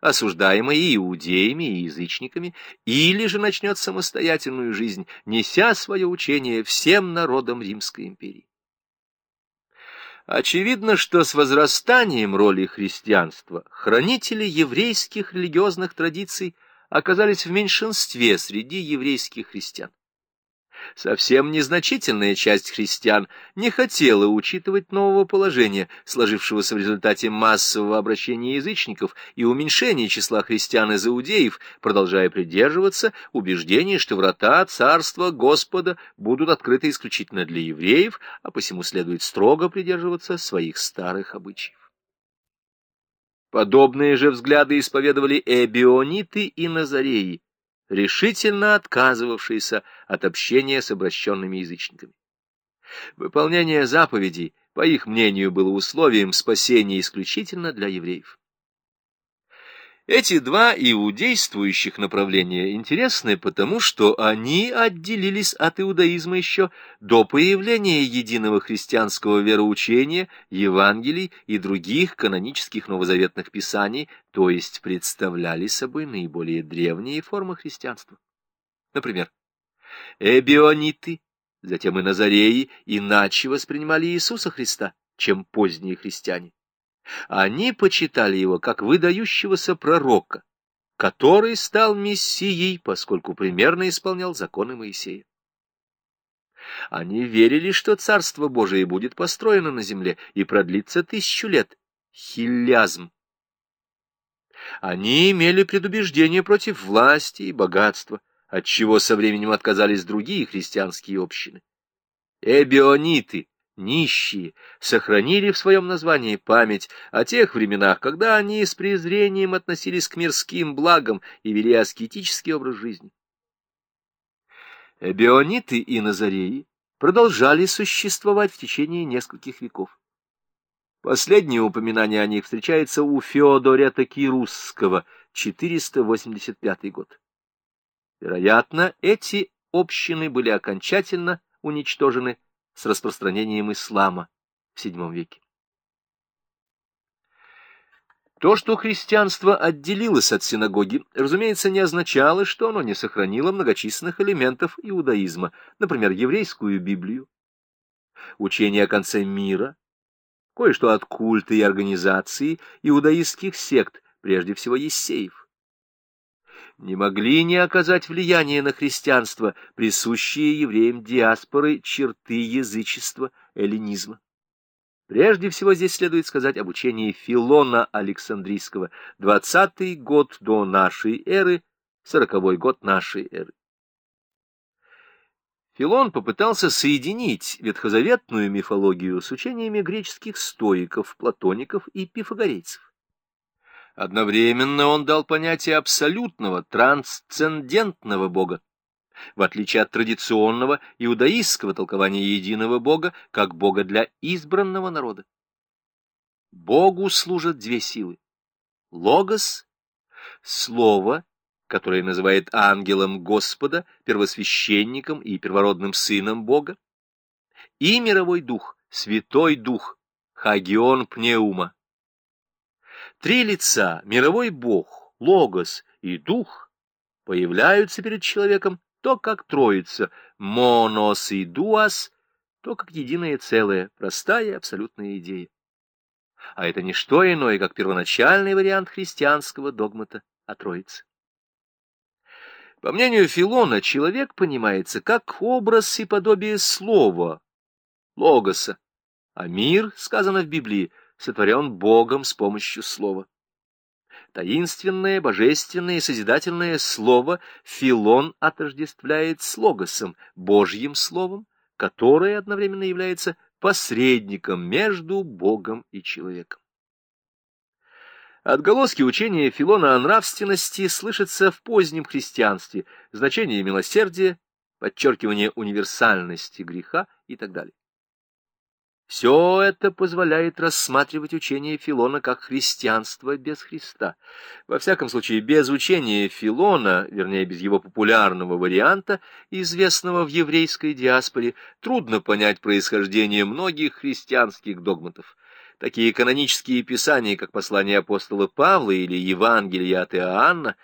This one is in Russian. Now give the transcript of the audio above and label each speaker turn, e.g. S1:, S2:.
S1: осуждаемый иудеями, и язычниками, или же начнет самостоятельную жизнь, неся свое учение всем народам Римской империи. Очевидно, что с возрастанием роли христианства хранители еврейских религиозных традиций оказались в меньшинстве среди еврейских христиан. Совсем незначительная часть христиан не хотела учитывать нового положения, сложившегося в результате массового обращения язычников и уменьшения числа христиан из иудеев, продолжая придерживаться убеждения, что врата царства Господа будут открыты исключительно для евреев, а посему следует строго придерживаться своих старых обычаев. Подобные же взгляды исповедовали эбиониты и назареи, решительно отказывавшиеся от общения с обращенными язычниками. Выполнение заповедей, по их мнению, было условием спасения исключительно для евреев. Эти два иудействующих направления интересны потому, что они отделились от иудаизма еще до появления единого христианского вероучения, Евангелий и других канонических новозаветных писаний, то есть представляли собой наиболее древние формы христианства. Например, эбиониты, затем и назареи иначе воспринимали Иисуса Христа, чем поздние христиане. Они почитали его как выдающегося пророка, который стал мессией, поскольку примерно исполнял законы Моисея. Они верили, что Царство Божие будет построено на земле и продлится тысячу лет. Хиллязм. Они имели предубеждение против власти и богатства, от чего со временем отказались другие христианские общины. Эбиониты нищие, сохранили в своем названии память о тех временах, когда они с презрением относились к мирским благам и вели аскетический образ жизни. Биониты и Назареи продолжали существовать в течение нескольких веков. Последнее упоминание о них встречается у Феодорета Кирусского, 485 год. Вероятно, эти общины были окончательно уничтожены с распространением ислама в VII веке. То, что христианство отделилось от синагоги, разумеется, не означало, что оно не сохранило многочисленных элементов иудаизма, например, еврейскую Библию, учение о конце мира, кое-что от культа и организации иудаистских сект, прежде всего Ессеев не могли не оказать влияние на христианство, присущие евреям диаспоры черты язычества, эллинизма. Прежде всего здесь следует сказать об учении Филона Александрийского, двадцатый год до нашей эры, сороковой год нашей эры. Филон попытался соединить ветхозаветную мифологию с учениями греческих стоиков, платоников и пифагорейцев. Одновременно он дал понятие абсолютного, трансцендентного Бога, в отличие от традиционного иудаистского толкования единого Бога, как Бога для избранного народа. Богу служат две силы. Логос — слово, которое называет ангелом Господа, первосвященником и первородным сыном Бога, и мировой дух, святой дух, хагион пнеума, Три лица, мировой бог, логос и дух, появляются перед человеком то как троица, монос и дуас, то как единое целое, простая абсолютная идея. А это не что иное, как первоначальный вариант христианского догмата о троице. По мнению Филона, человек понимается как образ и подобие слова, логоса, а мир, сказано в Библии, сотворен Богом с помощью слова. Таинственное, божественное и созидательное слово Филон отождествляет с логосом, Божьим словом, которое одновременно является посредником между Богом и человеком. Отголоски учения Филона о нравственности слышатся в позднем христианстве, значение милосердия, подчеркивание универсальности греха и так далее. Все это позволяет рассматривать учение Филона как христианство без Христа. Во всяком случае, без учения Филона, вернее, без его популярного варианта, известного в еврейской диаспоре, трудно понять происхождение многих христианских догматов. Такие канонические писания, как послание апостола Павла или Евангелие от Иоанна,